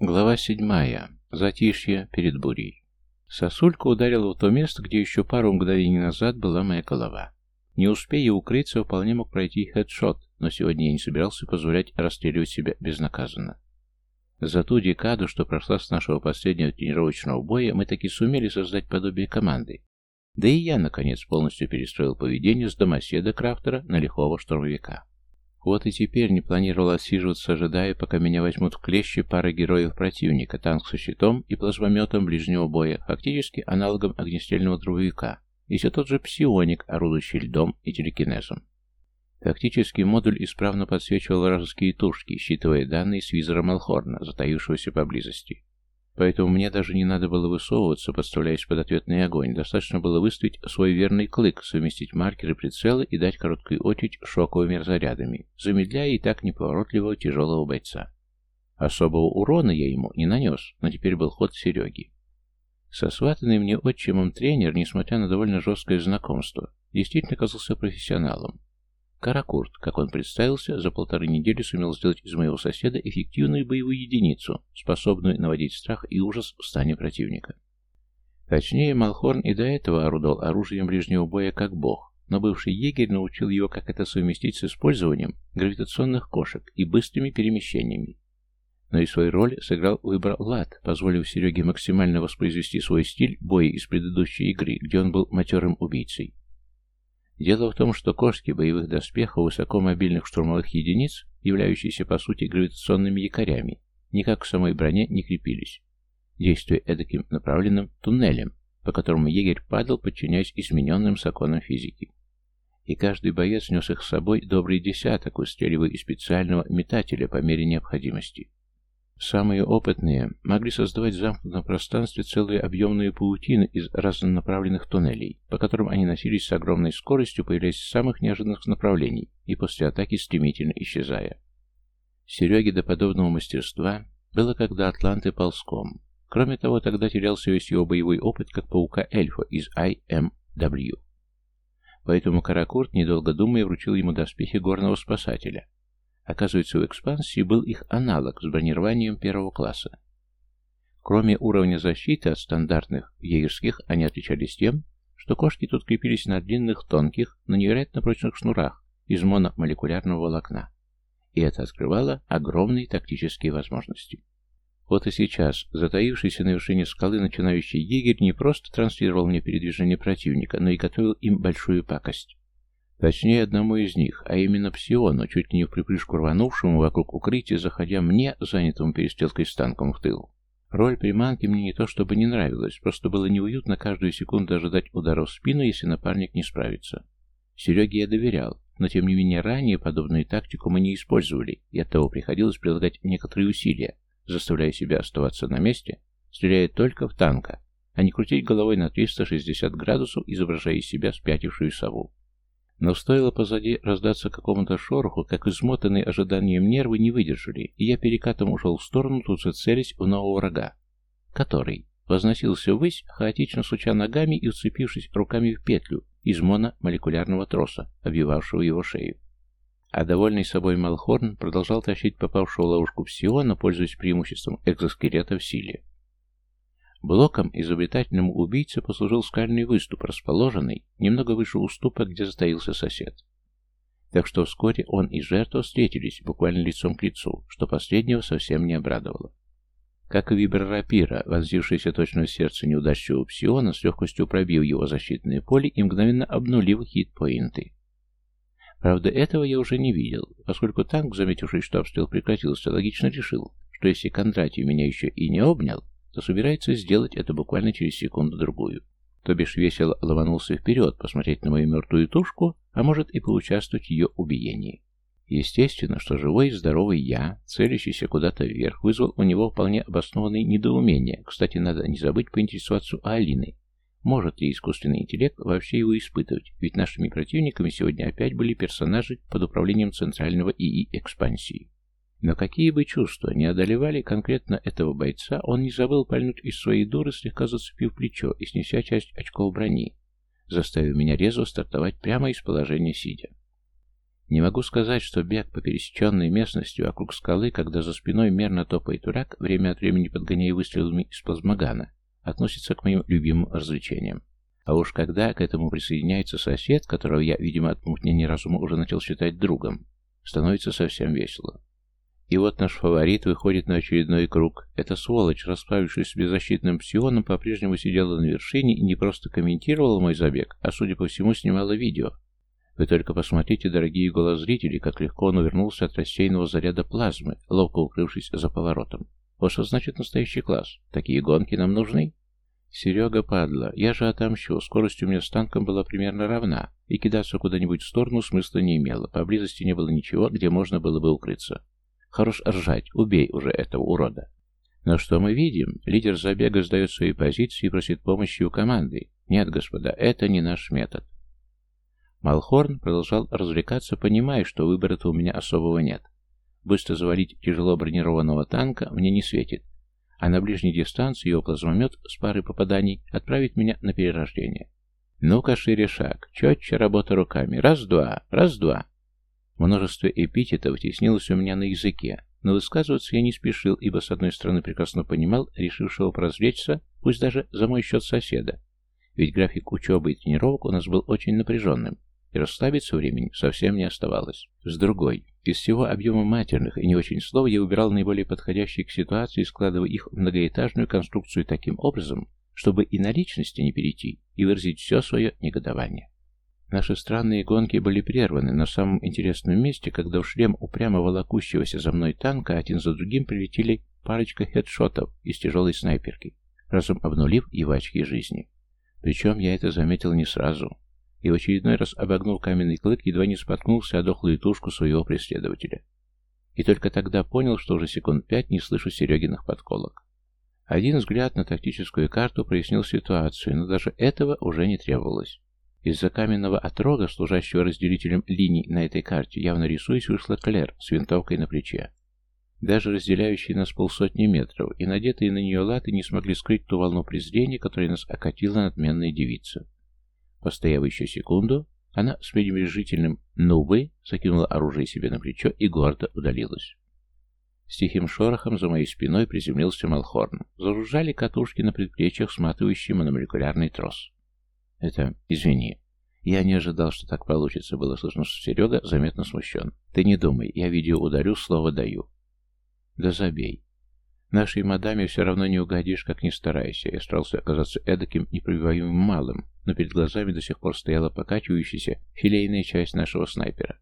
Глава седьмая. Затишье перед бурей. Сосулька ударила в то место, где еще пару мгновений назад была моя голова. Не успея укрыться, вполне мог пройти хедшот, но сегодня я не собирался позволять расстреливать себя безнаказанно. За ту декаду, что прошла с нашего последнего тренировочного боя, мы таки сумели создать подобие команды. Да и я, наконец, полностью перестроил поведение с домоседа Крафтера на лихого штурмовика. Вот и теперь не планировал отсиживаться, ожидая, пока меня возьмут в клещи пара героев противника, танк со щитом и плазмометом ближнего боя, фактически аналогом огнестрельного дробовика, и все тот же псионик, орудующий льдом и телекинезом. Фактически модуль исправно подсвечивал вражеские тушки, считывая данные с визора Малхорна, затаившегося поблизости. Поэтому мне даже не надо было высовываться, подставляясь под ответный огонь. Достаточно было выставить свой верный клык, совместить маркеры прицела и дать короткую очередь шоковыми разрядами, замедляя и так неповоротливого тяжелого бойца. Особого урона я ему не нанес, но теперь был ход Сереги. Сосватанный мне отчимом тренер, несмотря на довольно жесткое знакомство, действительно оказался профессионалом. Каракурт, как он представился, за полторы недели сумел сделать из моего соседа эффективную боевую единицу, способную наводить страх и ужас в стане противника. Точнее, Малхорн и до этого орудовал оружием ближнего боя как бог, но бывший егерь научил его, как это совместить с использованием гравитационных кошек и быстрыми перемещениями. Но и свою роль сыграл выбор Лад, позволив Сереге максимально воспроизвести свой стиль боя из предыдущей игры, где он был матерым убийцей. Дело в том, что кошки боевых доспехов высокомобильных штурмовых единиц, являющиеся по сути гравитационными якорями, никак к самой броне не крепились, действуя эдаким направленным туннелем, по которому егерь падал, подчиняясь измененным законам физики. И каждый боец нес их с собой добрый десяток, устреливая из специального метателя по мере необходимости. Самые опытные могли создавать в замкнутом пространстве целые объемные паутины из разнонаправленных туннелей, по которым они носились с огромной скоростью, появляясь в самых неожиданных направлений и после атаки стремительно исчезая. Сереге до подобного мастерства было когда Атланты ползком. Кроме того, тогда терялся весь его боевой опыт как паука-эльфа из IMW. Поэтому Каракурт, недолго думая, вручил ему доспехи горного спасателя, Оказывается, в экспансии был их аналог с бронированием первого класса. Кроме уровня защиты от стандартных егерских, они отличались тем, что кошки тут крепились на длинных, тонких, но невероятно прочных шнурах из мономолекулярного волокна. И это открывало огромные тактические возможности. Вот и сейчас, затаившийся на вершине скалы начинающий егерь не просто транслировал мне передвижение противника, но и готовил им большую пакость. Точнее, одному из них, а именно Псиону, чуть ли не в припрыжку рванувшему вокруг укрытия, заходя мне, занятому перестрелкой с танком в тыл. Роль приманки мне не то чтобы не нравилась, просто было неуютно каждую секунду ожидать удара в спину, если напарник не справится. Сереге я доверял, но тем не менее ранее подобную тактику мы не использовали, и оттого приходилось прилагать некоторые усилия, заставляя себя оставаться на месте, стреляя только в танка, а не крутить головой на 360 градусов, изображая из себя спятившую сову. Но стоило позади раздаться какому-то шороху, как измотанные ожиданием нервы не выдержали, и я перекатом ушел в сторону, тут же в нового врага, который возносился ввысь, хаотично суча ногами и вцепившись руками в петлю из мономолекулярного троса, обвивавшего его шею. А довольный собой Малхорн продолжал тащить попавшего в ловушку Псиона, пользуясь преимуществом экзоскелета в силе. Блоком изобретательному убийце послужил скальный выступ, расположенный немного выше уступа, где затаился сосед. Так что вскоре он и жертва встретились буквально лицом к лицу, что последнего совсем не обрадовало. Как и виброрапира, вонзившаяся точно в сердце неудачливого псиона, с легкостью пробив его защитное поле и мгновенно обнулив хит-поинты. Правда, этого я уже не видел, поскольку танк, заметивший, что обстрел прекратился, логично решил, что если Кондратий меня еще и не обнял, то собирается сделать это буквально через секунду-другую. То бишь весело ломанулся вперед, посмотреть на мою мертвую тушку, а может и поучаствовать в ее убиении. Естественно, что живой и здоровый я, целящийся куда-то вверх, вызвал у него вполне обоснованное недоумение. Кстати, надо не забыть поинтересоваться у Алины. Может ли искусственный интеллект вообще его испытывать? Ведь нашими противниками сегодня опять были персонажи под управлением центрального ИИ экспансии. Но какие бы чувства не одолевали конкретно этого бойца, он не забыл пальнуть из своей дуры, слегка зацепив плечо и снеся часть очков брони, заставив меня резво стартовать прямо из положения сидя. Не могу сказать, что бег по пересеченной местности вокруг скалы, когда за спиной мерно топает урак, время от времени подгоняя выстрелами из плазмогана, относится к моим любимым развлечениям. А уж когда к этому присоединяется сосед, которого я, видимо, от помутнения разума уже начал считать другом, становится совсем весело. И вот наш фаворит выходит на очередной круг. Эта сволочь, расправившись с беззащитным псионом, по-прежнему сидела на вершине и не просто комментировала мой забег, а, судя по всему, снимала видео. Вы только посмотрите, дорогие голозрители, как легко он увернулся от рассеянного заряда плазмы, ловко укрывшись за поворотом. Вот что значит настоящий класс. Такие гонки нам нужны? Серега, падла, я же отомщу. Скорость у меня с танком была примерно равна, и кидаться куда-нибудь в сторону смысла не имело. Поблизости не было ничего, где можно было бы укрыться. Хорош ржать, убей уже этого урода. Но что мы видим? Лидер забега сдает свои позиции и просит помощи у команды. Нет, господа, это не наш метод. Малхорн продолжал развлекаться, понимая, что выбора-то у меня особого нет. Быстро завалить тяжело бронированного танка мне не светит, а на ближней дистанции его плазмомет с парой попаданий отправит меня на перерождение. Ну-ка шире шаг, четче работа руками. Раз-два, раз-два. Множество эпитетов теснилось у меня на языке, но высказываться я не спешил, ибо с одной стороны прекрасно понимал решившего поразвлечься, пусть даже за мой счет соседа, ведь график учебы и тренировок у нас был очень напряженным, и расслабиться времени совсем не оставалось. С другой, из всего объема матерных и не очень слов я убирал наиболее подходящие к ситуации, складывая их в многоэтажную конструкцию таким образом, чтобы и на личности не перейти, и выразить все свое негодование. Наши странные гонки были прерваны на самом интересном месте, когда в шлем упрямо волокущегося за мной танка один за другим прилетели парочка хедшотов из тяжелой снайперки, разом обнулив его очки жизни. Причем я это заметил не сразу и в очередной раз обогнул каменный клык, едва не споткнулся о дохлую тушку своего преследователя. И только тогда понял, что уже секунд пять не слышу Серегиных подколок. Один взгляд на тактическую карту прояснил ситуацию, но даже этого уже не требовалось. Из-за каменного отрога, служащего разделителем линий на этой карте, явно рисуясь, вышла Клэр с винтовкой на плече. Даже разделяющие нас полсотни метров и надетые на нее латы не смогли скрыть ту волну презрения, которая нас окатила надменная девица. Постояв еще секунду, она с пренебрежительным «ну вы» закинула оружие себе на плечо и гордо удалилась. С тихим шорохом за моей спиной приземлился Малхорн. Заружали катушки на предплечьях, сматывающие мономолекулярный трос. «Это... извини. Я не ожидал, что так получится», — было слышно, что Серега заметно смущен. «Ты не думай, я видео ударю, слово даю». «Да забей. Нашей мадаме все равно не угодишь, как ни старайся. Я старался оказаться эдаким непробиваемым малым, но перед глазами до сих пор стояла покачивающаяся филейная часть нашего снайпера.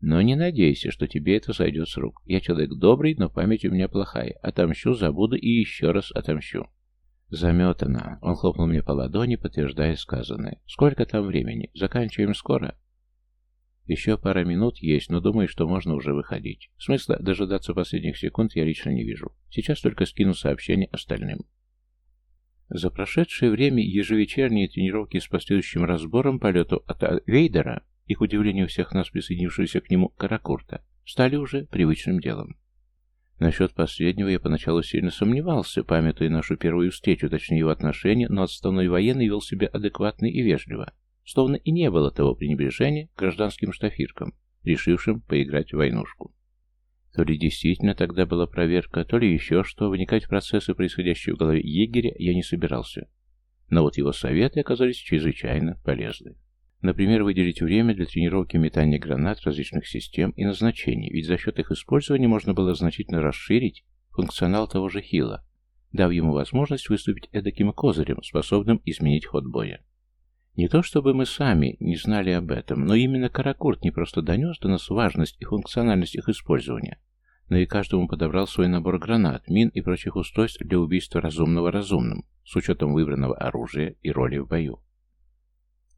Но не надейся, что тебе это сойдет с рук. Я человек добрый, но память у меня плохая. Отомщу, забуду и еще раз отомщу. Заметано. Он хлопнул мне по ладони, подтверждая сказанное. Сколько там времени? Заканчиваем скоро? Еще пара минут есть, но думаю, что можно уже выходить. Смысла дожидаться последних секунд я лично не вижу. Сейчас только скину сообщение остальным. За прошедшее время ежевечерние тренировки с последующим разбором полету от Вейдера и, к удивлению всех нас присоединившихся к нему Каракурта, стали уже привычным делом. Насчет последнего я поначалу сильно сомневался, памятуя нашу первую встречу, точнее его отношения, но отставной военный вел себя адекватно и вежливо, словно и не было того пренебрежения к гражданским штафиркам, решившим поиграть в войнушку. То ли действительно тогда была проверка, то ли еще что, вникать в процессы, происходящие в голове егеря, я не собирался. Но вот его советы оказались чрезвычайно полезны. Например, выделить время для тренировки метания гранат различных систем и назначений, ведь за счет их использования можно было значительно расширить функционал того же Хила, дав ему возможность выступить эдаким козырем, способным изменить ход боя. Не то чтобы мы сами не знали об этом, но именно Каракурт не просто донес до нас важность и функциональность их использования, но и каждому подобрал свой набор гранат, мин и прочих устройств для убийства разумного разумным, с учетом выбранного оружия и роли в бою.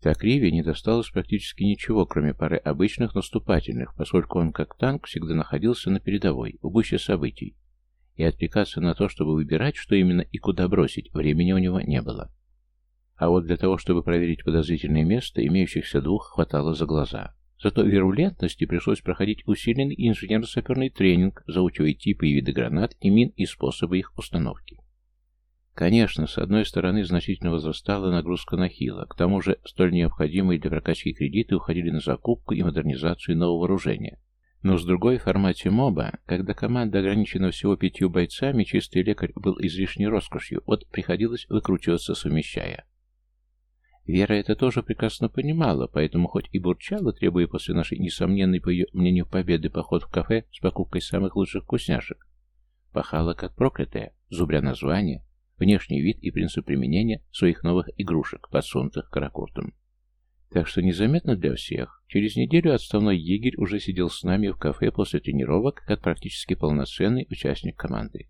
Так Риве не досталось практически ничего, кроме пары обычных наступательных, поскольку он как танк всегда находился на передовой, в гуще событий, и отвлекаться на то, чтобы выбирать, что именно и куда бросить, времени у него не было. А вот для того, чтобы проверить подозрительное место, имеющихся двух хватало за глаза. Зато вирулентности пришлось проходить усиленный инженерно-саперный тренинг, заучивая типы и виды гранат и мин и способы их установки. Конечно, с одной стороны, значительно возрастала нагрузка на Хила, к тому же столь необходимые для прокачки кредиты уходили на закупку и модернизацию нового вооружения. Но с другой, формате моба, когда команда ограничена всего пятью бойцами, чистый лекарь был излишней роскошью, вот приходилось выкручиваться, совмещая. Вера это тоже прекрасно понимала, поэтому хоть и бурчала, требуя после нашей несомненной, по ее мнению, победы поход в кафе с покупкой самых лучших вкусняшек, пахала как проклятая, зубря название, внешний вид и принцип применения своих новых игрушек, подсунутых каракуртом. Так что незаметно для всех, через неделю отставной егерь уже сидел с нами в кафе после тренировок, как практически полноценный участник команды.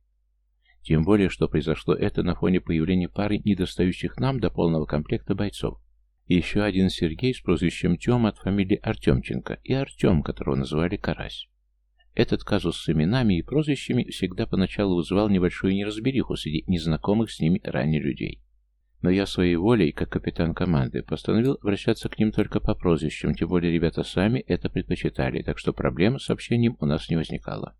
Тем более, что произошло это на фоне появления пары недостающих нам до полного комплекта бойцов. И еще один Сергей с прозвищем Тёма от фамилии Артемченко и Артем, которого называли Карась. Этот казус с именами и прозвищами всегда поначалу вызывал небольшую неразбериху среди незнакомых с ними ранее людей. Но я своей волей, как капитан команды, постановил обращаться к ним только по прозвищам, тем более ребята сами это предпочитали, так что проблем с общением у нас не возникало.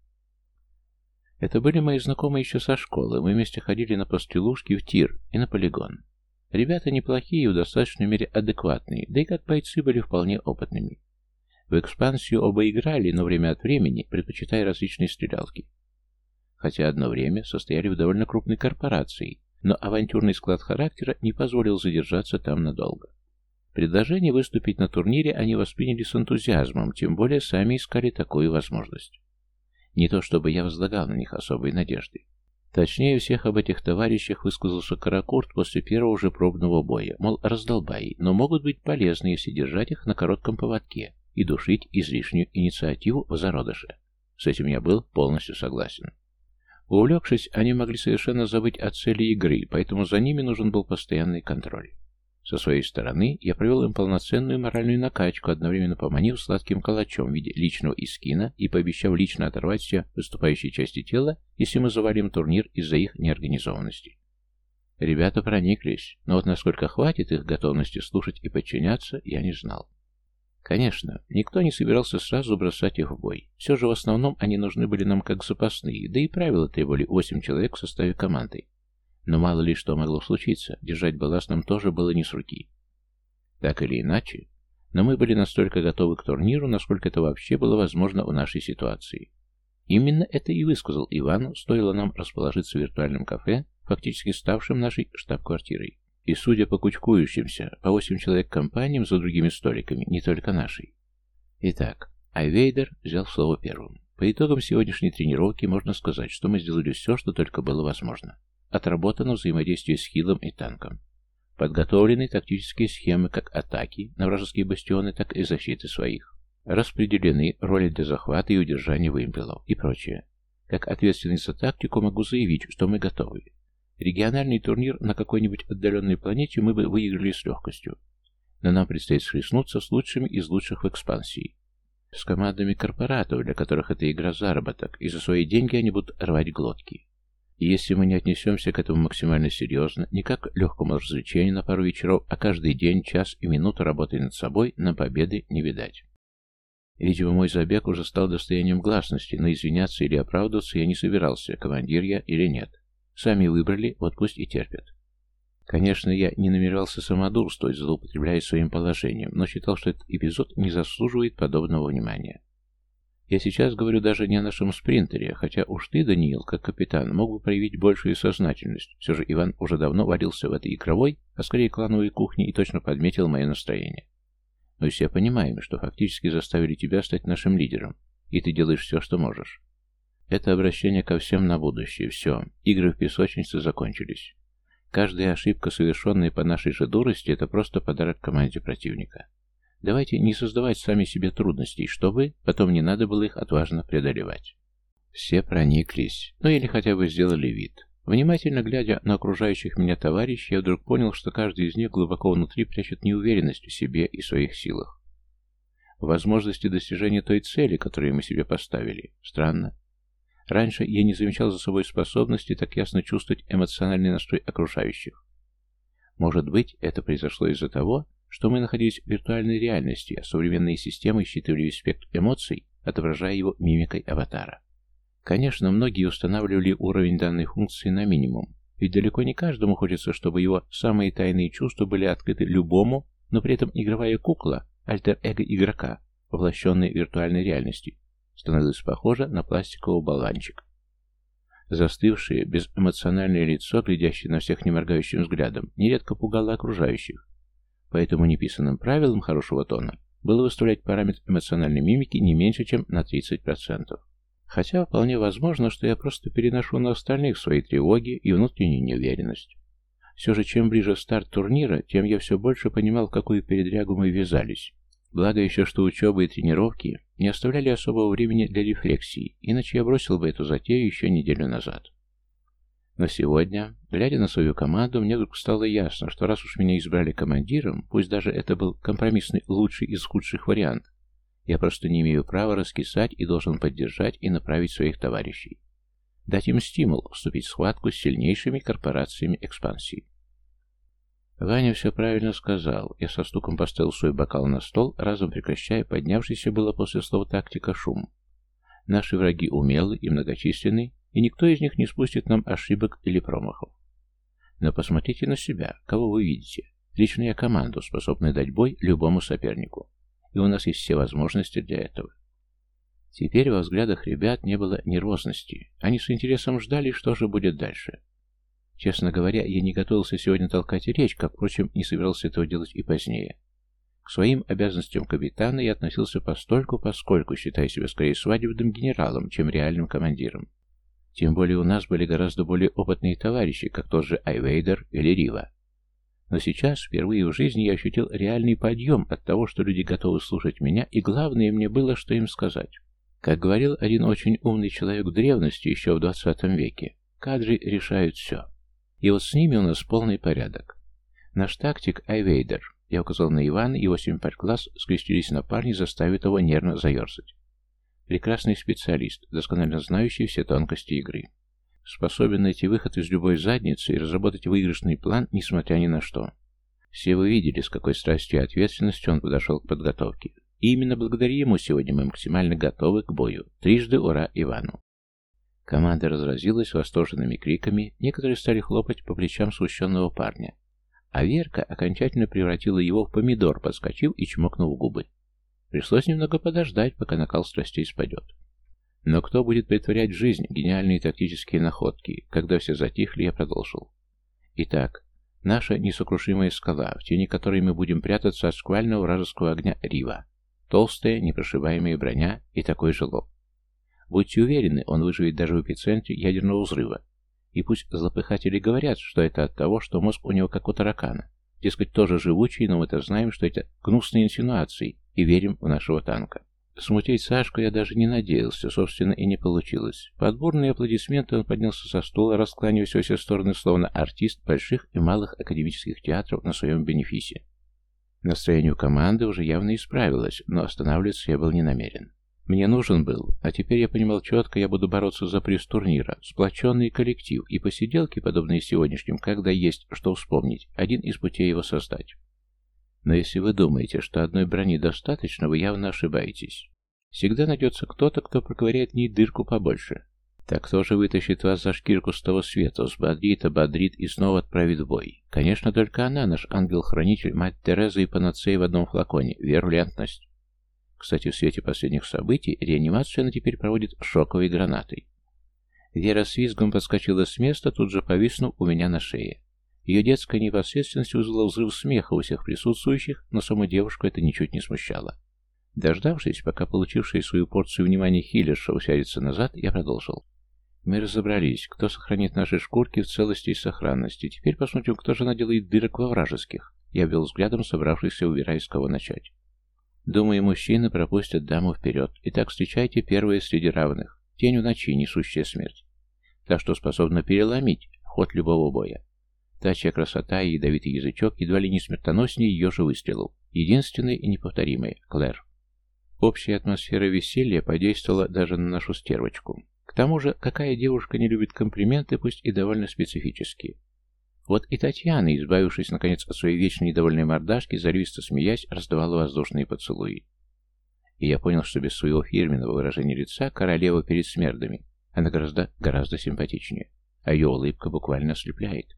Это были мои знакомые еще со школы, мы вместе ходили на пострелушки в тир и на полигон. Ребята неплохие и в достаточной мере адекватные, да и как бойцы были вполне опытными. В экспансию оба играли, но время от времени предпочитая различные стрелялки. Хотя одно время состояли в довольно крупной корпорации, но авантюрный склад характера не позволил задержаться там надолго. Предложение выступить на турнире они восприняли с энтузиазмом, тем более сами искали такую возможность. Не то чтобы я возлагал на них особые надежды. Точнее всех об этих товарищах высказался Каракурт после первого же пробного боя, мол, раздолбай, но могут быть полезны, если держать их на коротком поводке, и душить излишнюю инициативу в зародыше. С этим я был полностью согласен. Увлекшись, они могли совершенно забыть о цели игры, поэтому за ними нужен был постоянный контроль. Со своей стороны, я провел им полноценную моральную накачку, одновременно поманив сладким калачом в виде личного искина и пообещав лично оторвать все выступающие части тела, если мы завалим турнир из-за их неорганизованности. Ребята прониклись, но вот насколько хватит их готовности слушать и подчиняться, я не знал. Конечно, никто не собирался сразу бросать их в бой. Все же в основном они нужны были нам как запасные, да и правила требовали восемь человек в составе команды. Но мало ли что могло случиться, держать балласт нам тоже было не с руки. Так или иначе, но мы были настолько готовы к турниру, насколько это вообще было возможно в нашей ситуации. Именно это и высказал Иван, стоило нам расположиться в виртуальном кафе, фактически ставшем нашей штаб-квартирой. И, судя по кучкующимся, по восемь человек компаниям за другими столиками, не только нашей. Итак, Айвейдер взял слово первым. По итогам сегодняшней тренировки можно сказать, что мы сделали все, что только было возможно. Отработано взаимодействие с хилом и танком. Подготовлены тактические схемы как атаки на вражеские бастионы, так и защиты своих. Распределены роли для захвата и удержания вымпелов и прочее. Как ответственный за тактику могу заявить, что мы готовы. Региональный турнир на какой-нибудь отдаленной планете мы бы выиграли с легкостью. Но нам предстоит схлестнуться с лучшими из лучших в экспансии. С командами корпоратов, для которых это игра заработок, и за свои деньги они будут рвать глотки. И если мы не отнесемся к этому максимально серьезно, не как к легкому развлечению на пару вечеров, а каждый день, час и минуту работая над собой, на победы не видать. Видимо, мой забег уже стал достоянием гласности, но извиняться или оправдываться я не собирался, командир я или нет. Сами выбрали, вот пусть и терпят. Конечно, я не намеревался самодурствовать, злоупотребляя своим положением, но считал, что этот эпизод не заслуживает подобного внимания. Я сейчас говорю даже не о нашем спринтере, хотя уж ты, Даниил, как капитан, мог бы проявить большую сознательность. Все же Иван уже давно варился в этой игровой, а скорее клановой кухне и точно подметил мое настроение. Мы все понимаем, что фактически заставили тебя стать нашим лидером, и ты делаешь все, что можешь. Это обращение ко всем на будущее. Все. Игры в песочнице закончились. Каждая ошибка, совершенная по нашей же дурости, это просто подарок команде противника. Давайте не создавать сами себе трудностей, чтобы потом не надо было их отважно преодолевать. Все прониклись, ну или хотя бы сделали вид. Внимательно глядя на окружающих меня товарищей, я вдруг понял, что каждый из них глубоко внутри прячет неуверенность в себе и своих силах. возможности достижения той цели, которую мы себе поставили. Странно. Раньше я не замечал за собой способности так ясно чувствовать эмоциональный настрой окружающих. Может быть, это произошло из-за того, что мы находились в виртуальной реальности, а современные системы считывали спектр эмоций, отображая его мимикой аватара. Конечно, многие устанавливали уровень данной функции на минимум, Ведь далеко не каждому хочется, чтобы его самые тайные чувства были открыты любому, но при этом игровая кукла, альтер-эго игрока, воплощенной виртуальной реальности, становилась похожа на пластиковый болванчик. Застывшее, безэмоциональное лицо, глядящее на всех неморгающим взглядом, нередко пугало окружающих. Поэтому неписанным правилом хорошего тона было выставлять параметр эмоциональной мимики не меньше, чем на 30%. Хотя вполне возможно, что я просто переношу на остальных свои тревоги и внутреннюю неуверенность. Все же, чем ближе старт турнира, тем я все больше понимал, в какую передрягу мы ввязались. Благо еще, что учеба и тренировки не оставляли особого времени для рефлексии, иначе я бросил бы эту затею еще неделю назад. Но сегодня, глядя на свою команду, мне вдруг стало ясно, что раз уж меня избрали командиром, пусть даже это был компромиссный лучший из худших вариантов, я просто не имею права раскисать и должен поддержать и направить своих товарищей. Дать им стимул вступить в схватку с сильнейшими корпорациями экспансии. Ваня все правильно сказал. Я со стуком поставил свой бокал на стол, разом прекращая поднявшийся было после слова тактика шум. Наши враги умелы и многочисленны, и никто из них не спустит нам ошибок или промахов. Но посмотрите на себя, кого вы видите. Лично я команду, способную дать бой любому сопернику. И у нас есть все возможности для этого. Теперь во взглядах ребят не было нервозности. Они с интересом ждали, что же будет дальше. Честно говоря, я не готовился сегодня толкать речь, как, впрочем, не собирался этого делать и позднее. К своим обязанностям капитана я относился постольку, поскольку, считая себя скорее свадебным генералом, чем реальным командиром. Тем более у нас были гораздо более опытные товарищи, как тот же Айвейдер или Рива. Но сейчас, впервые в жизни, я ощутил реальный подъем от того, что люди готовы слушать меня, и главное мне было, что им сказать. Как говорил один очень умный человек в древности, еще в 20 веке, кадры решают все. И вот с ними у нас полный порядок. Наш тактик Айвейдер, я указал на Ивана, его симпаткласс скрестились на парня, заставив его нервно заерзать. Прекрасный специалист, досконально знающий все тонкости игры. Способен найти выход из любой задницы и разработать выигрышный план, несмотря ни на что. Все вы видели, с какой страстью и ответственностью он подошел к подготовке. И именно благодаря ему сегодня мы максимально готовы к бою. Трижды ура Ивану. Команда разразилась восторженными криками, некоторые стали хлопать по плечам смущенного парня. А Верка окончательно превратила его в помидор, подскочив и чмокнув губы. Пришлось немного подождать, пока накал страстей спадет. Но кто будет притворять в жизнь гениальные тактические находки? Когда все затихли, я продолжил. Итак, наша несокрушимая скала, в тени которой мы будем прятаться от шквального вражеского огня Рива. Толстая, непрошибаемая броня и такой же лоб. Будьте уверены, он выживет даже в эпицентре ядерного взрыва. И пусть злопыхатели говорят, что это от того, что мозг у него как у таракана. Дескать, тоже живучий, но мы-то знаем, что это гнусные инсинуации, и верим в нашего танка. Смутить Сашку я даже не надеялся, собственно, и не получилось. Под бурные аплодисменты он поднялся со стула, раскланиваясь во все стороны, словно артист больших и малых академических театров на своем бенефисе. Настроение у команды уже явно исправилось, но останавливаться я был не намерен. Мне нужен был, а теперь я понимал четко, я буду бороться за приз турнира, сплоченный коллектив и посиделки, подобные сегодняшним, когда есть что вспомнить, один из путей его создать. Но если вы думаете, что одной брони достаточно, вы явно ошибаетесь. Всегда найдется кто-то, кто проковыряет в ней дырку побольше. Так кто же вытащит вас за шкирку с того света, взбодрит, ободрит и снова отправит в бой? Конечно, только она, наш ангел-хранитель, мать Тереза и панацея в одном флаконе, верлентность. Кстати, в свете последних событий реанимацию она теперь проводит шоковой гранатой. Вера с визгом подскочила с места, тут же повиснув у меня на шее. Ее детская непосредственность вызвала взрыв смеха у всех присутствующих, но саму девушку это ничуть не смущало. Дождавшись, пока получивший свою порцию внимания хиллерша усядется назад, я продолжил. Мы разобрались, кто сохранит наши шкурки в целости и сохранности. Теперь посмотрим, кто же наделает дырок во вражеских. Я вел взглядом собравшихся, убирая с кого начать. Думаю, мужчины пропустят даму вперед. Итак, встречайте первые среди равных. Тень в ночи, несущая смерть. Так что способна переломить ход любого боя. Тачья красота и ядовитый язычок едва ли не смертоноснее ее же выстрелов. Единственный и неповторимый — Клэр. Общая атмосфера веселья подействовала даже на нашу стервочку. К тому же, какая девушка не любит комплименты, пусть и довольно специфические. Вот и Татьяна, избавившись наконец от своей вечно недовольной мордашки, заливисто смеясь, раздавала воздушные поцелуи. И я понял, что без своего фирменного выражения лица королева перед смердами она гораздо, гораздо симпатичнее. а ее улыбка буквально ослепляет.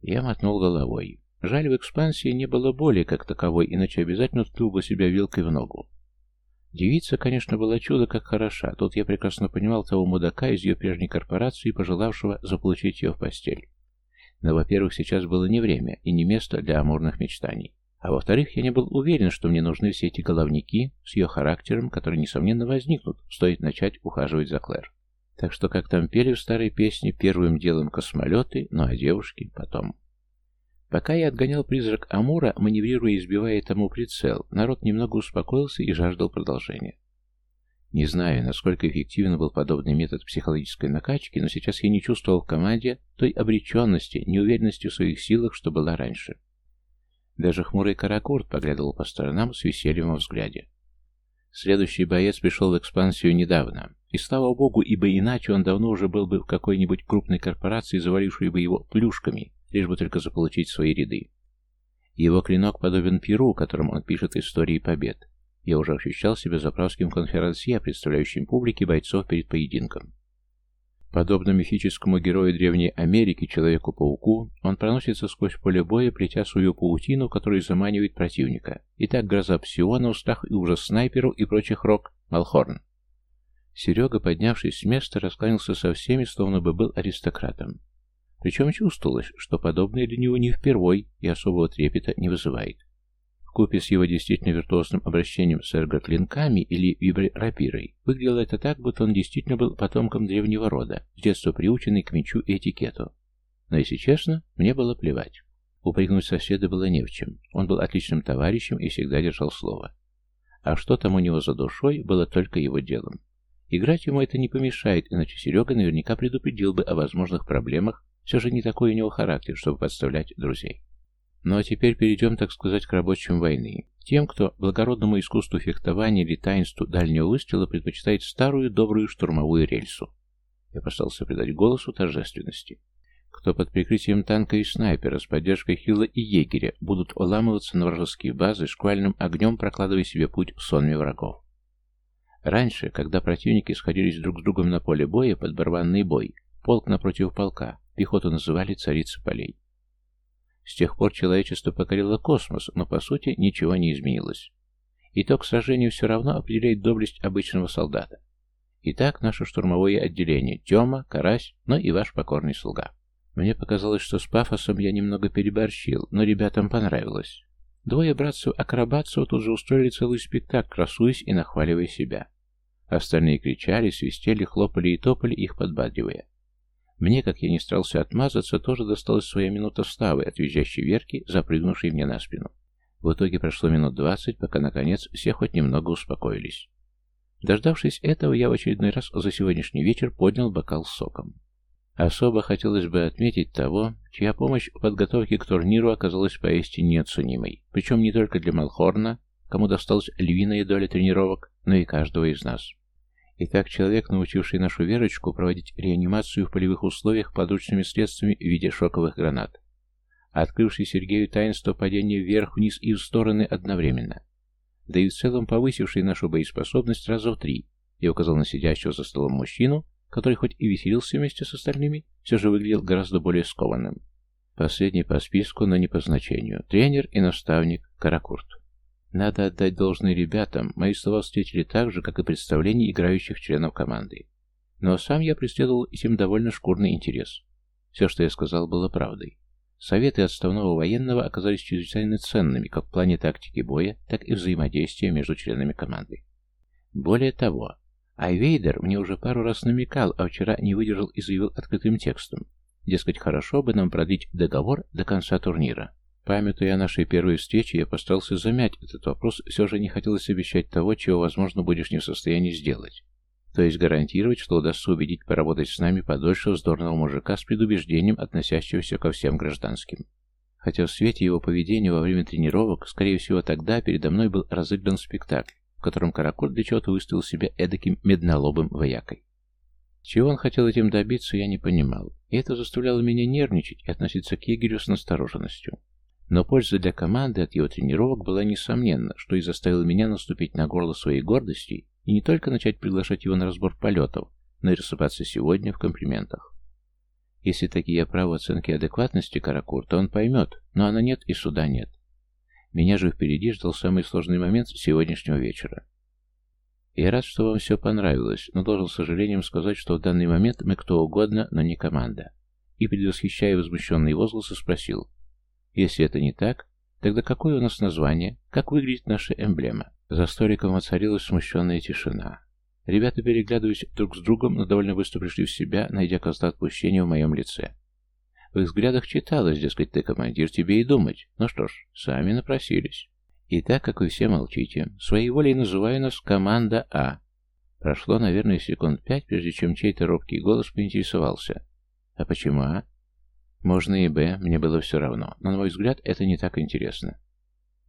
Я мотнул головой. Жаль, в экспансии не было боли как таковой, иначе обязательно ткнул бы себя вилкой в ногу. Девица, конечно, была чудо как хороша, тут я прекрасно понимал того мудака из ее прежней корпорации, пожелавшего заполучить ее в постель. Но, во-первых, сейчас было не время и не место для амурных мечтаний. А во-вторых, я не был уверен, что мне нужны все эти головники с ее характером, которые, несомненно, возникнут, стоит начать ухаживать за Клэр. Так что, как там пели в старой песне, первым делом космолеты, ну а девушки потом. Пока я отгонял призрак Амура, маневрируя и избивая тому прицел, народ немного успокоился и жаждал продолжения. Не знаю, насколько эффективен был подобный метод психологической накачки, но сейчас я не чувствовал в команде той обреченности, неуверенности в своих силах, что была раньше. Даже хмурый каракурт поглядывал по сторонам с весельем во взгляде. Следующий боец пришел в экспансию недавно. И слава богу, ибо иначе он давно уже был бы в какой-нибудь крупной корпорации, завалившей бы его плюшками, лишь бы только заполучить свои ряды. Его клинок подобен перу, которым он пишет истории побед. Я уже ощущал себя заправским конферансье, представляющим публике бойцов перед поединком. Подобно мифическому герою Древней Америки, Человеку-пауку, он проносится сквозь поле боя, плетя свою паутину, которая заманивает противника. Итак, гроза псиона, страх и ужас снайперу и прочих рок – Малхорн. Серега, поднявшись с места, раскланялся со всеми, словно бы был аристократом. Причем чувствовалось, что подобное для него не впервой и особого трепета не вызывает. Вкупе с его действительно виртуозным обращением с эрго-клинками или виброрапирой, выглядело это так, будто он действительно был потомком древнего рода, с детства приученный к мечу и этикету. Но, если честно, мне было плевать. Упрекнуть соседа было не в чем. Он был отличным товарищем и всегда держал слово. А что там у него за душой, было только его делом. Играть ему это не помешает, иначе Серега наверняка предупредил бы о возможных проблемах все же не такой у него характер, чтобы подставлять друзей. Ну а теперь перейдем, так сказать, к рабочим войны. Тем, кто благородному искусству фехтования или таинству дальнего выстрела предпочитает старую добрую штурмовую рельсу. Я постарался придать голосу торжественности. Кто под прикрытием танка и снайпера с поддержкой Хилла и егеря будут уламываться на вражеские базы, шквальным огнем прокладывая себе путь в сонме врагов. Раньше, когда противники сходились друг с другом на поле боя под барабанный бой, полк напротив полка, Пехоту называли царица полей. С тех пор человечество покорило космос, но по сути ничего не изменилось. Итог сражения все равно определяет доблесть обычного солдата. Итак, наше штурмовое отделение – Тема, Карась, но и ваш покорный слуга. Мне показалось, что с пафосом я немного переборщил, но ребятам понравилось. Двое братцев-акробатцев тут же устроили целый спектакль, красуясь и нахваливая себя. Остальные кричали, свистели, хлопали и топали, их подбадривая. Мне, как я не старался отмазаться, тоже досталась своя минута славы от визжащей Верки, запрыгнувшей мне на спину. В итоге прошло минут двадцать, пока, наконец, все хоть немного успокоились. Дождавшись этого, я в очередной раз за сегодняшний вечер поднял бокал с соком. Особо хотелось бы отметить того, чья помощь в подготовке к турниру оказалась поистине неоценимой, причем не только для Малхорна, кому досталась львиная доля тренировок, но и каждого из нас. Итак, человек, научивший нашу Верочку проводить реанимацию в полевых условиях подручными средствами в виде шоковых гранат. Открывший Сергею таинство падения вверх, вниз и в стороны одновременно. Да и в целом повысивший нашу боеспособность раза в три. Я указал на сидящего за столом мужчину, который хоть и веселился вместе с остальными, все же выглядел гораздо более скованным. Последний по списку, но не по значению. Тренер и наставник Каракурт. Надо отдать должное ребятам, мои слова встретили так же, как и представление играющих членов команды. Но сам я преследовал этим довольно шкурный интерес. Все, что я сказал, было правдой. Советы отставного военного оказались чрезвычайно ценными как в плане тактики боя, так и взаимодействия между членами команды. Более того, Айвейдер мне уже пару раз намекал, а вчера не выдержал и заявил открытым текстом. Дескать, хорошо бы нам продлить договор до конца турнира. Памятуя о нашей первой встрече, я постарался замять этот вопрос, все же не хотелось обещать того, чего, возможно, будешь не в состоянии сделать. То есть гарантировать, что удастся убедить поработать с нами подольше вздорного мужика с предубеждением, относящегося ко всем гражданским. Хотя в свете его поведения во время тренировок, скорее всего, тогда передо мной был разыгран спектакль, в котором Каракуль для чего-то выставил себя эдаким меднолобым воякой. Чего он хотел этим добиться, я не понимал, и это заставляло меня нервничать и относиться к егерю с настороженностью. Но польза для команды от его тренировок была несомненна, что и заставило меня наступить на горло своей гордости и не только начать приглашать его на разбор полетов, но и рассыпаться сегодня в комплиментах. Если такие я право оценки адекватности Каракур, то он поймет, но она нет и суда нет. Меня же впереди ждал самый сложный момент сегодняшнего вечера. Я рад, что вам все понравилось, но должен с сожалением сказать, что в данный момент мы кто угодно, но не команда. И, предвосхищая возмущенные возгласы, спросил. Если это не так, тогда какое у нас название, как выглядит наша эмблема? За столиком воцарилась смущенная тишина. Ребята переглядывались друг с другом, но довольно быстро пришли в себя, найдя козла отпущения в моем лице. В их взглядах читалось, дескать, ты командир, тебе и думать. Ну что ж, сами напросились. И так, как вы все молчите, своей волей называю нас команда А. Прошло, наверное, секунд пять, прежде чем чей-то робкий голос поинтересовался. А почему А? Можно и Б, мне было все равно, но, на мой взгляд, это не так интересно.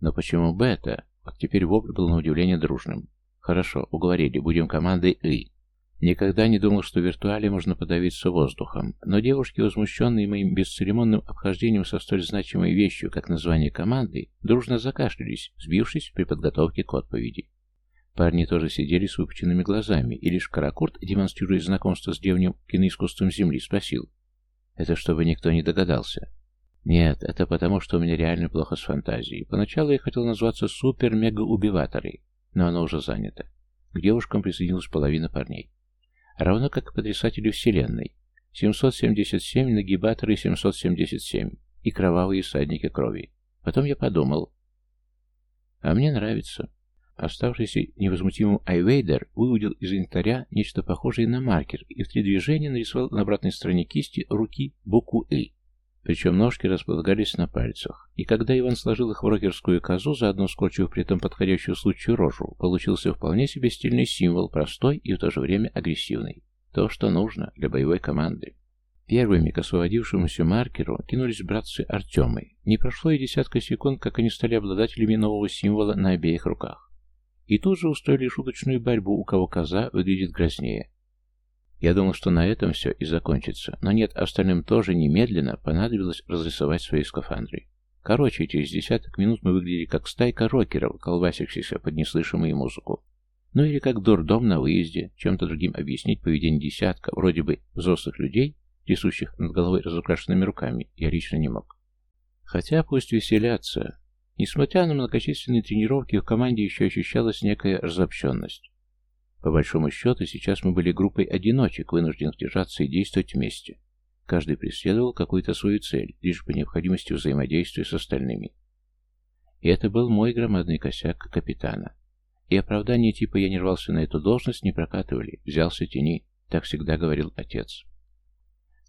Но почему Б-то? Вот теперь вопль был на удивление дружным. Хорошо, уговорили, будем командой И. Никогда не думал, что в виртуале можно подавиться воздухом, но девушки, возмущенные моим бесцеремонным обхождением со столь значимой вещью, как название команды, дружно закашлялись, сбившись при подготовке к отповеди. Парни тоже сидели с выпученными глазами, и лишь Каракурт, демонстрируя знакомство с древним киноискусством Земли, спросил. «Это чтобы никто не догадался?» «Нет, это потому, что у меня реально плохо с фантазией. Поначалу я хотел назваться «Супер-мега-убиваторы», но оно уже занято. К девушкам присоединилась половина парней. Равно как и потрясатели Вселенной. 777, нагибаторы 777 и кровавые садники крови. Потом я подумал, а мне нравится. Оставшийся невозмутимым Айвейдер выудил из инвентаря нечто похожее на маркер и в три движения нарисовал на обратной стороне кисти руки букву «И». Причем ножки располагались на пальцах. И когда Иван сложил их в рокерскую козу, заодно скорчив при этом подходящую случаю рожу, получился вполне себе стильный символ, простой и в то же время агрессивный. То, что нужно для боевой команды. Первыми к освободившемуся маркеру кинулись братцы Артемы. Не прошло и десятка секунд, как они стали обладателями нового символа на обеих руках. И тут же устроили шуточную борьбу, у кого коза выглядит грознее. Я думал, что на этом все и закончится, но нет, остальным тоже немедленно понадобилось разрисовать свои скафандры. Короче, через десяток минут мы выглядели как стайка рокеров, колбасящихся под неслышимую музыку. Ну или как дурдом на выезде, чем-то другим объяснить поведение десятка, вроде бы взрослых людей, трясущих над головой разукрашенными руками, я лично не мог. Хотя пусть веселятся. Несмотря на многочисленные тренировки, в команде еще ощущалась некая разобщенность. По большому счету, сейчас мы были группой одиночек, вынужденных держаться и действовать вместе. Каждый преследовал какую-то свою цель, лишь по необходимости взаимодействия с остальными. И это был мой громадный косяк капитана. И оправдания типа «я не рвался на эту должность» не прокатывали, взялся тени, так всегда говорил отец.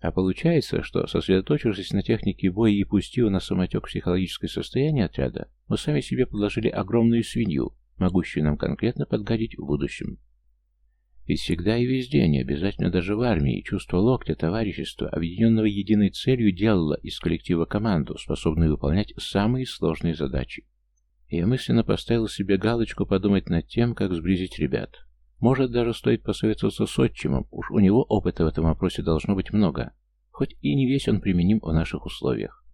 А получается, что, сосредоточившись на технике боя и пустив на самотек психологическое состояние отряда, мы сами себе подложили огромную свинью, могущую нам конкретно подгадить в будущем. Ведь всегда и везде, не обязательно даже в армии, чувство локтя, товарищества, объединенного единой целью, делало из коллектива команду, способную выполнять самые сложные задачи. Я мысленно поставил себе галочку подумать над тем, как сблизить ребят. Может, даже стоит посоветоваться с отчимом, уж у него опыта в этом вопросе должно быть много, хоть и не весь он применим в наших условиях.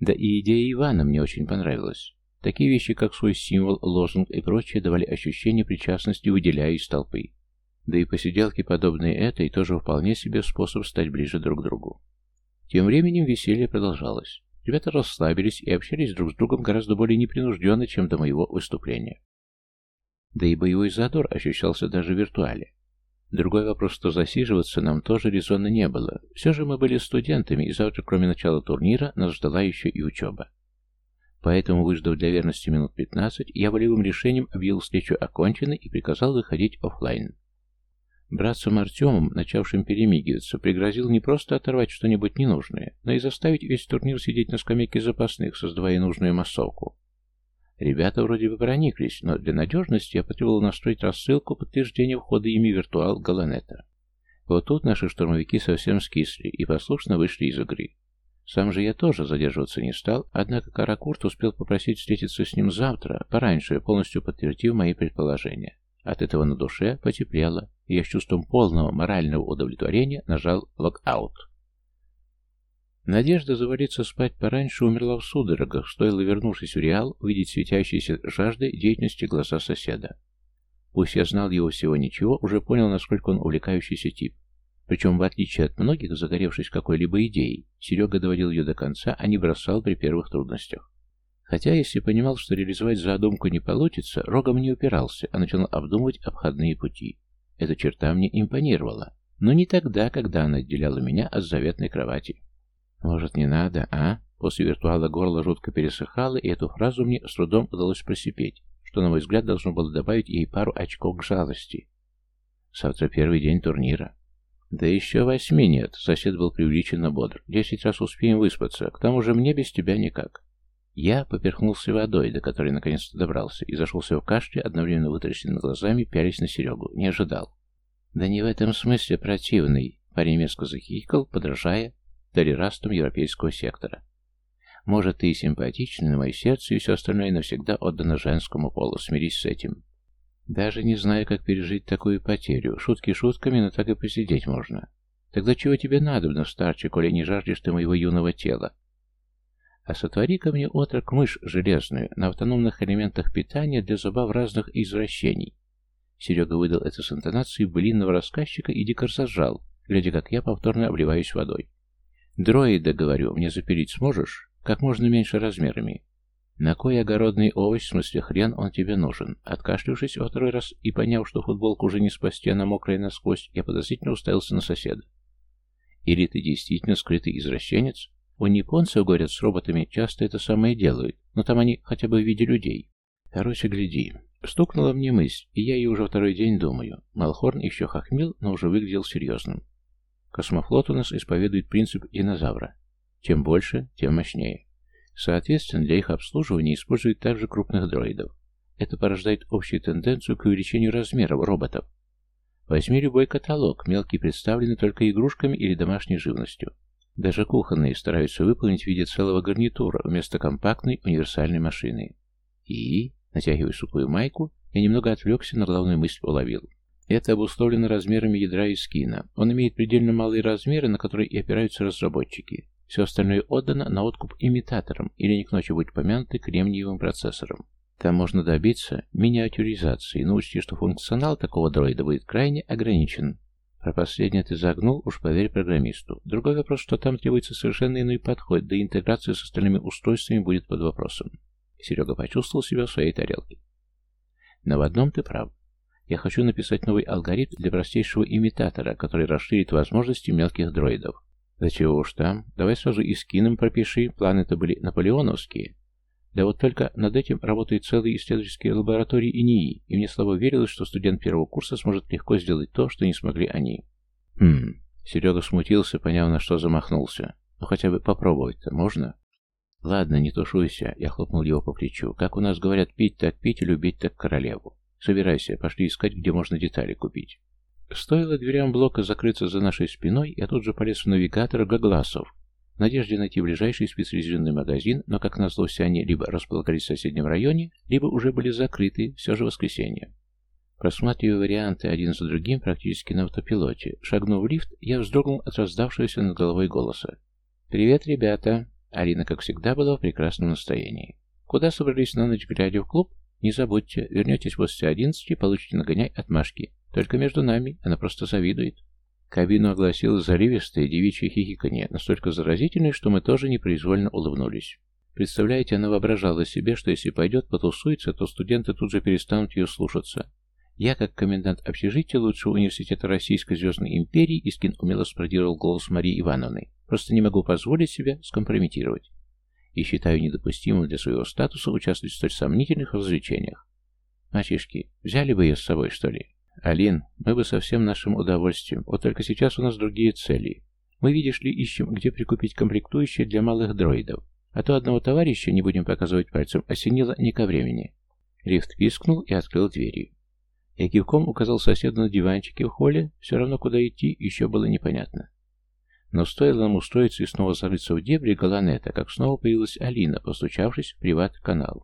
Да и идея Ивана мне очень понравилась. Такие вещи, как свой символ, лозунг и прочее, давали ощущение причастности, выделяя из толпы. Да и посиделки, подобные этой, тоже вполне себе способ стать ближе друг к другу. Тем временем веселье продолжалось. Ребята расслабились и общались друг с другом гораздо более непринужденно, чем до моего выступления. Да и боевой задор ощущался даже в виртуале. Другой вопрос, что засиживаться нам тоже резонно не было. Все же мы были студентами, и завтра, кроме начала турнира, нас ждала еще и учеба. Поэтому, выждав для верности минут 15, я волевым решением объявил встречу оконченной и приказал выходить офлайн. Братцам Артемом, начавшим перемигиваться, пригрозил не просто оторвать что-нибудь ненужное, но и заставить весь турнир сидеть на скамейке запасных, создавая нужную массовку. Ребята вроде бы прониклись, но для надежности я потребовал настроить рассылку подтверждения входа ими виртуал Галанета. Вот тут наши штурмовики совсем скисли и послушно вышли из игры. Сам же я тоже задерживаться не стал, однако Каракурт успел попросить встретиться с ним завтра, пораньше, полностью подтвердив мои предположения. От этого на душе потеплело, и я с чувством полного морального удовлетворения нажал локаут. Надежда завалиться спать пораньше умерла в судорогах, стоило, вернувшись в Реал, увидеть светящиеся жаждой деятельности глаза соседа. Пусть я знал его всего ничего, уже понял, насколько он увлекающийся тип. Причем, в отличие от многих, загоревшись какой-либо идеей, Серега доводил ее до конца, а не бросал при первых трудностях. Хотя, если понимал, что реализовать задумку не получится, рогом не упирался, а начал обдумывать обходные пути. Эта черта мне импонировала, но не тогда, когда она отделяла меня от заветной кровати. «Может, не надо, а?» После виртуала горло жутко пересыхало, и эту фразу мне с трудом удалось просипеть, что, на мой взгляд, должно было добавить ей пару очков к жалости. Завтра первый день турнира. Да еще восьми нет, сосед был преувеличенно бодр. Десять раз успеем выспаться, к тому же мне без тебя никак. Я поперхнулся водой, до которой наконец-то добрался, и зашелся в кашле, одновременно вытаращенными глазами, пялись на Серегу. Не ожидал. Да не в этом смысле противный. Парень мерзко захихикал, подражая толерастам европейского сектора. Может, ты и симпатичный, но мое сердце и все остальное навсегда отдано женскому полу. Смирись с этим. Даже не знаю, как пережить такую потерю. Шутки шутками, но так и посидеть можно. Тогда чего тебе надобно, старче, коли не жаждешь ты моего юного тела? А сотвори ко мне отрок мышь железную на автономных элементах питания для забав разных извращений. Серега выдал это с интонацией былинного рассказчика и дико разожжал, глядя, как я повторно обливаюсь водой. «Дроида, — говорю, — мне запилить сможешь? Как можно меньше размерами. На кой огородный овощ, в смысле хрен, он тебе нужен? Откашлявшись во второй раз и поняв, что футболку уже не спасти, она мокрая насквозь, я подозрительно уставился на соседа. Или ты действительно скрытый извращенец? У японцев, говорят, с роботами часто это самое делают, но там они хотя бы в виде людей. Короче, гляди. Стукнула мне мысль, и я ее уже второй день думаю. Малхорн еще хохмил, но уже выглядел серьезным. Космофлот у нас исповедует принцип динозавра. Чем больше, тем мощнее. Соответственно, для их обслуживания используют также крупных дроидов. Это порождает общую тенденцию к увеличению размеров роботов. Возьми любой каталог, мелкие представлены только игрушками или домашней живностью. Даже кухонные стараются выполнить в виде целого гарнитура вместо компактной универсальной машины. И, натягивая сухую майку, я немного отвлекся, на главную мысль уловил. Это обусловлено размерами ядра и скина. Он имеет предельно малые размеры, на которые и опираются разработчики. Все остальное отдано на откуп имитаторам или не к ночи будет помянуты кремниевым процессором. Там можно добиться миниатюризации, но учти, что функционал такого дроида будет крайне ограничен. Про последнее ты загнул, уж поверь программисту. Другой вопрос, что там требуется совершенно иной подход, да и интеграция с остальными устройствами будет под вопросом. Серега почувствовал себя в своей тарелке. Но в одном ты прав. Я хочу написать новый алгоритм для простейшего имитатора, который расширит возможности мелких дроидов. Да чего уж там. Давай сразу и скинем пропиши. Планы-то были наполеоновские. Да вот только над этим работают целые исследовательские лаборатории ИНИИ, и мне слабо верилось, что студент первого курса сможет легко сделать то, что не смогли они. Хм. Серега смутился, поняв, на что замахнулся. Ну хотя бы попробовать-то можно? Ладно, не тушуйся, я хлопнул его по плечу. Как у нас говорят, пить так пить и любить так королеву. Собирайся, пошли искать, где можно детали купить. Стоило дверям блока закрыться за нашей спиной, я тут же полез в навигатор Гагласов, в надежде найти ближайший специализированный магазин, но, как назло, все они либо располагались в соседнем районе, либо уже были закрыты, все же воскресенье. Просматривая варианты один за другим практически на автопилоте, шагнув в лифт, я вздрогнул от раздавшегося над головой голоса. «Привет, ребята!» Арина, как всегда, была в прекрасном настроении. «Куда собрались на ночь глядя в клуб? Не забудьте, вернетесь после одиннадцати, получите нагоняй от Машки. Только между нами она просто завидует. Кабину огласило заливистое девичье хихиканье, настолько заразительное, что мы тоже непроизвольно улыбнулись. Представляете, она воображала себе, что если пойдет потусуется, то студенты тут же перестанут ее слушаться. Я, как комендант общежития лучшего университета Российской Звездной Империи, Искин умело спродировал голос Марии Ивановны. Просто не могу позволить себя скомпрометировать. И считаю недопустимым для своего статуса участвовать в столь сомнительных развлечениях. Мальчишки, взяли бы ее с собой, что ли? «Алин, мы бы со всем нашим удовольствием, вот только сейчас у нас другие цели. Мы, видишь ли, ищем, где прикупить комплектующие для малых дроидов, а то одного товарища, не будем показывать пальцем, осенило не ко времени». Лифт пискнул и открыл двери. Я кивком указал соседу на диванчике в холле, все равно куда идти еще было непонятно. Но стоило нам устроиться и снова зарыться в дебри Галанета, как снова появилась Алина, постучавшись в приват-канал.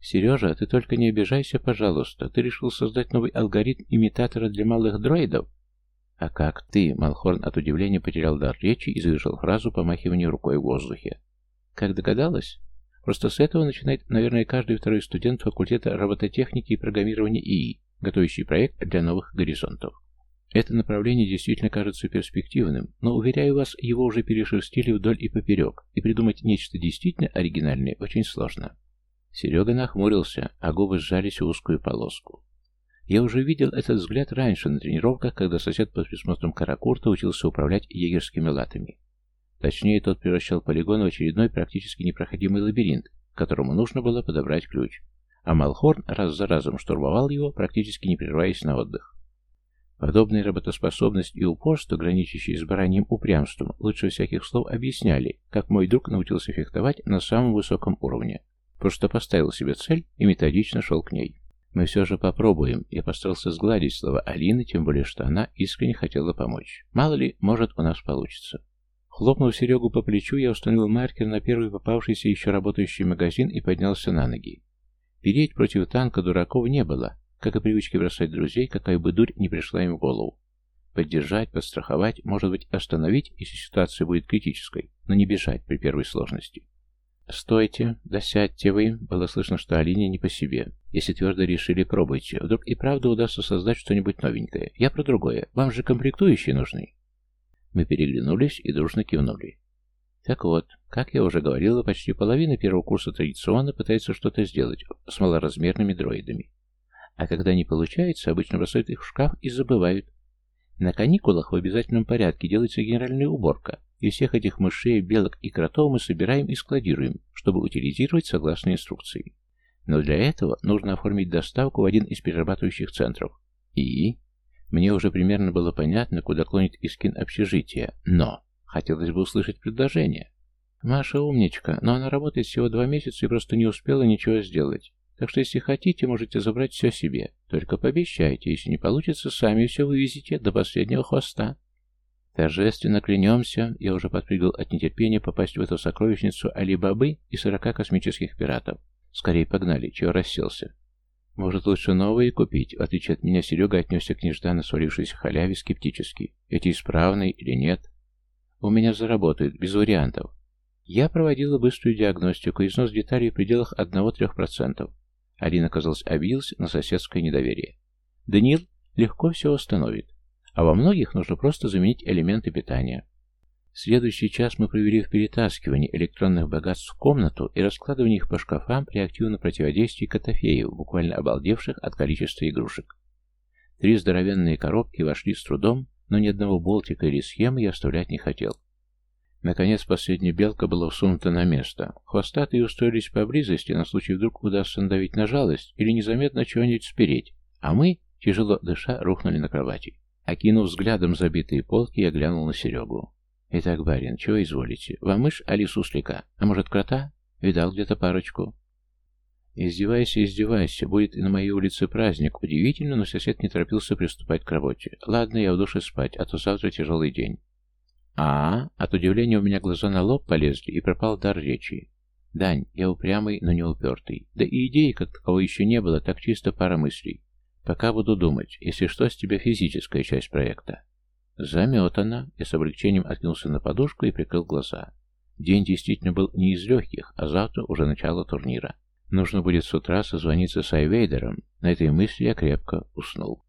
«Сережа, ты только не обижайся, пожалуйста. Ты решил создать новый алгоритм имитатора для малых дроидов?» «А как ты?» — Малхорн от удивления потерял дар речи и завершил фразу помахивания рукой в воздухе. «Как догадалась?» Просто с этого начинает, наверное, каждый второй студент факультета робототехники и программирования ИИ, готовящий проект для новых горизонтов. Это направление действительно кажется перспективным, но, уверяю вас, его уже перешерстили вдоль и поперек, и придумать нечто действительно оригинальное очень сложно. Серега нахмурился, а губы сжались в узкую полоску. Я уже видел этот взгляд раньше на тренировках, когда сосед под присмотром Каракурта учился управлять егерскими латами. Точнее, тот превращал полигон в очередной практически непроходимый лабиринт, к которому нужно было подобрать ключ. А Малхорн раз за разом штурмовал его, практически не прерываясь на отдых. Подобная работоспособность и упорство, граничащие с бараньим упрямством, лучше всяких слов объясняли, как мой друг научился фехтовать на самом высоком уровне. Просто поставил себе цель и методично шел к ней. Мы все же попробуем. Я постарался сгладить слова Алины, тем более, что она искренне хотела помочь. Мало ли, может, у нас получится. Хлопнув Серегу по плечу, я установил маркер на первый попавшийся еще работающий магазин и поднялся на ноги. Переть против танка дураков не было, как и привычки бросать друзей, какая бы дурь не пришла им в голову. Поддержать, подстраховать, может быть, остановить, если ситуация будет критической, но не бежать при первой сложности. «Стойте, да сядьте вы!» Было слышно, что Алине не по себе. «Если твердо решили, пробуйте. Вдруг и правда удастся создать что-нибудь новенькое. Я про другое. Вам же комплектующие нужны». Мы переглянулись и дружно кивнули. Так вот, как я уже говорила, почти половина первого курса традиционно пытается что-то сделать с малоразмерными дроидами. А когда не получается, обычно бросают их в шкаф и забывают. На каникулах в обязательном порядке делается генеральная уборка, и всех этих мышей, белок и кротов мы собираем и складируем, чтобы утилизировать согласно инструкции. Но для этого нужно оформить доставку в один из перерабатывающих центров. И... Мне уже примерно было понятно, куда клонит Искин общежития, но... Хотелось бы услышать предложение. Маша умничка, но она работает всего два месяца и просто не успела ничего сделать. Так что, если хотите, можете забрать все себе. Только пообещайте, если не получится, сами все вывезите до последнего хвоста. Торжественно клянемся, я уже подпрыгал от нетерпения попасть в эту сокровищницу Али-Бабы и сорока космических пиратов. Скорее погнали, чего расселся. Может, лучше новые купить? В отличие от меня, Серега отнесся к нежданно свалившейся халяве скептически. Эти исправные или нет? У меня заработают, без вариантов. Я проводила быструю диагностику, износ деталей в пределах 1-3%. Алина, казалось, обиделась на соседское недоверие. Даниил легко все установит, а во многих нужно просто заменить элементы питания. Следующий час мы провели в перетаскивании электронных богатств в комнату и раскладывании их по шкафам при активном противодействии Котофеев, буквально обалдевших от количества игрушек. Три здоровенные коробки вошли с трудом, но ни одного болтика или схемы я оставлять не хотел. Наконец, последняя белка была всунута на место. Хвостатые устроились поблизости, на случай вдруг удастся надавить на жалость или незаметно чего-нибудь спереть, а мы, тяжело дыша, рухнули на кровати. Окинув взглядом забитые полки, я глянул на Серегу. «Итак, барин, чего изволите? Вам мышь, али суслика? А может, крота? Видал где-то парочку?» «Издевайся, издевайся. Будет и на моей улице праздник. Удивительно, но сосед не торопился приступать к работе. Ладно, я в душе спать, а то завтра тяжелый день». А, От удивления у меня глаза на лоб полезли, и пропал дар речи. «Дань, я упрямый, но не упертый. Да и идеи как таковой еще не было, так чисто пара мыслей. Пока буду думать, если что, с тебя физическая часть проекта». Заметано. Я с облегчением откинулся на подушку и прикрыл глаза. День действительно был не из легких, а завтра уже начало турнира. Нужно будет с утра созвониться с Айвейдером. На этой мысли я крепко уснул.